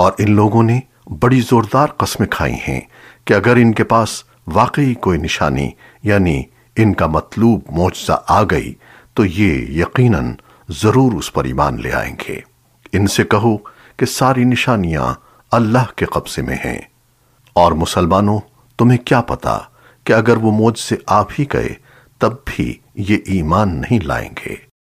اور ان لوگوں نے بڑی زوردار قسمیں کھائی ہیں کہ اگر ان کے پاس واقعی کوئی نشانی یعنی ان کا مطلوب معجزہ آ گئی، تو یہ یقیناً ضرور اس پر ایمان لے آئیں گے۔ ان سے کہو کہ ساری نشانیاں اللہ کے قبضے میں ہیں۔ اور مسلمانوں، تمہیں کیا پتا کہ اگر وہ موج سے آپ ہی گئے، تب بھی یہ ایمان نہیں لائیں گے۔